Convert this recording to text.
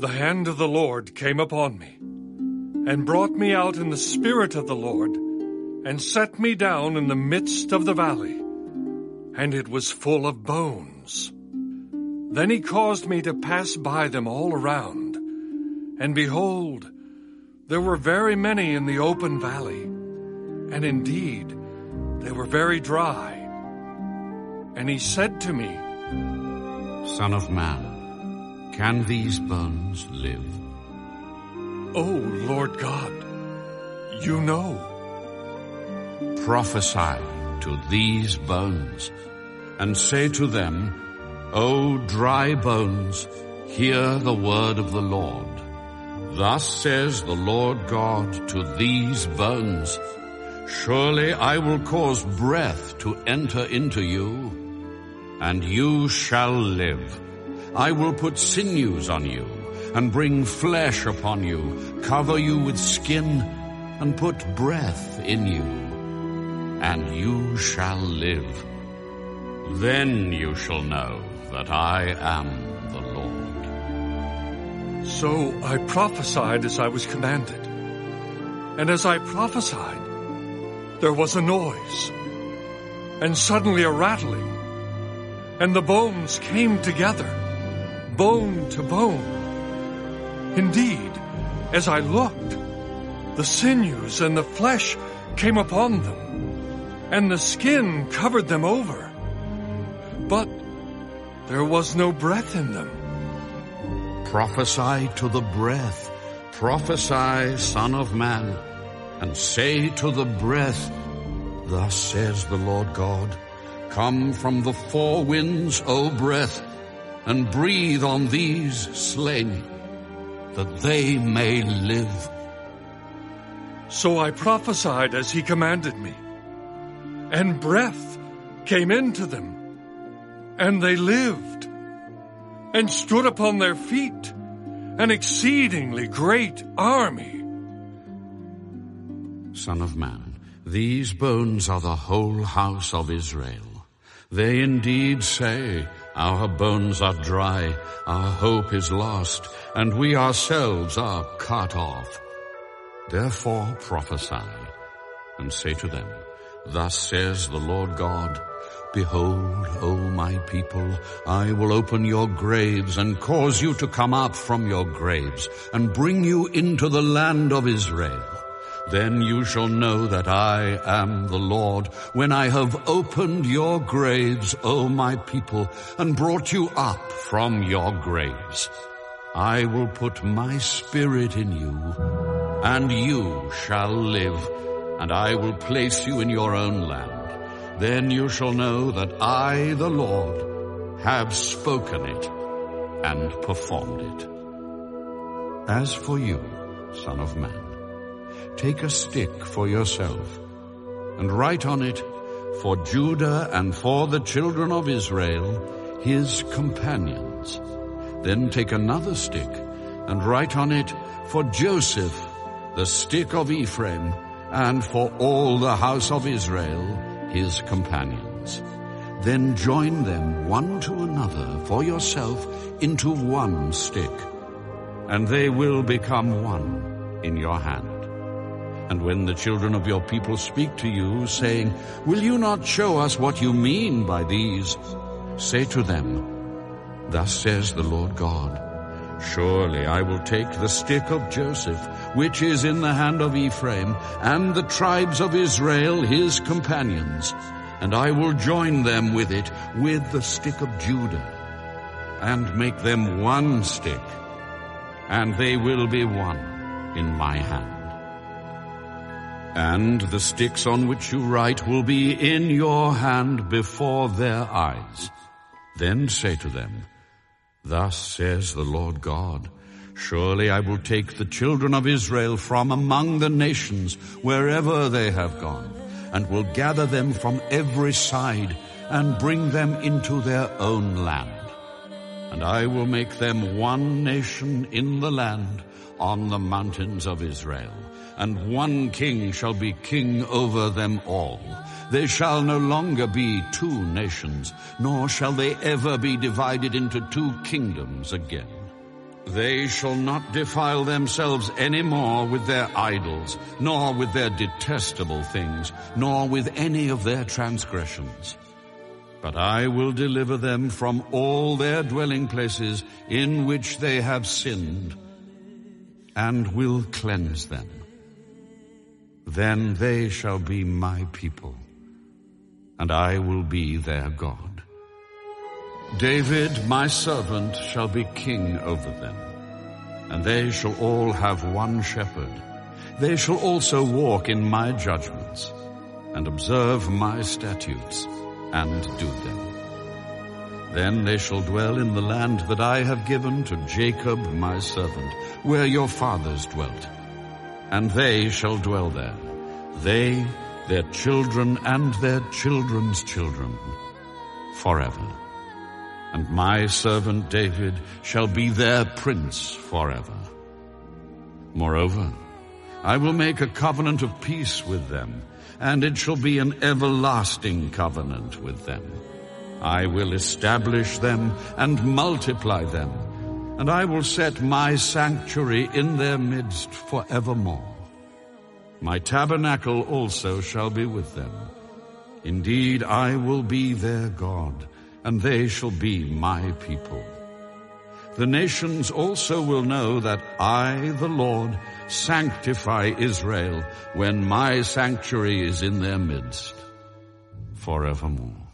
The hand of the Lord came upon me, and brought me out in the spirit of the Lord, and set me down in the midst of the valley, and it was full of bones. Then he caused me to pass by them all around, and behold, there were very many in the open valley, and indeed they were very dry. And he said to me, Son of man, can these bones live? O Lord God, you know. Prophesy to these bones, and say to them, O dry bones, hear the word of the Lord. Thus says the Lord God to these bones, Surely I will cause breath to enter into you, and you shall live. I will put sinews on you, and bring flesh upon you, cover you with skin, and put breath in you, and you shall live. Then you shall know that I am the Lord. So I prophesied as I was commanded. And as I prophesied, there was a noise, and suddenly a rattling, and the bones came together, bone to bone. Indeed, as I looked, the sinews and the flesh came upon them, and the skin covered them over. But there was no breath in them. Prophesy to the breath, prophesy, son of man, and say to the breath, Thus says the Lord God, Come from the four winds, O breath, and breathe on these slain, that they may live. So I prophesied as he commanded me, and breath came into them, and they lived, and stood upon their feet, an exceedingly great army. Son of man, these bones are the whole house of Israel. They indeed say, Our bones are dry, our hope is lost, and we ourselves are cut off. Therefore prophesy, and say to them, Thus says the Lord God, Behold, O my people, I will open your graves and cause you to come up from your graves and bring you into the land of Israel. Then you shall know that I am the Lord when I have opened your graves, O my people, and brought you up from your graves. I will put my spirit in you, and you shall live, and I will place you in your own land. Then you shall know that I, the Lord, have spoken it and performed it. As for you, son of man, take a stick for yourself and write on it for Judah and for the children of Israel, his companions. Then take another stick and write on it for Joseph, the stick of Ephraim, and for all the house of Israel, his companions. Then join them one to another for yourself into one stick, and they will become one in your hand. And when the children of your people speak to you, saying, Will you not show us what you mean by these? Say to them, Thus says the Lord God, Surely I will take the stick of Joseph, which is in the hand of Ephraim, and the tribes of Israel his companions, and I will join them with it, with the stick of Judah, and make them one stick, and they will be one in my hand. And the sticks on which you write will be in your hand before their eyes. Then say to them, Thus says the Lord God, Surely I will take the children of Israel from among the nations wherever they have gone, and will gather them from every side and bring them into their own land. And I will make them one nation in the land on the mountains of Israel, and one king shall be king over them all. There shall no longer be two nations, nor shall they ever be divided into two kingdoms again. They shall not defile themselves any more with their idols, nor with their detestable things, nor with any of their transgressions. But I will deliver them from all their dwelling places in which they have sinned, and will cleanse them. Then they shall be my people, and I will be their God. David, my servant, shall be king over them, and they shall all have one shepherd. They shall also walk in my judgments, and observe my statutes, and do them. Then they shall dwell in the land that I have given to Jacob my servant, where your fathers dwelt. And they shall dwell there, they, their children, and their children's children, forever and my servant David shall be their prince forever. Moreover, I will make a covenant of peace with them, and it shall be an everlasting covenant with them. I will establish them and multiply them, and I will set my sanctuary in their midst forevermore. My tabernacle also shall be with them. Indeed, I will be their God and they shall be my people. The nations also will know that I, the Lord, sanctify Israel when my sanctuary is in their midst forevermore.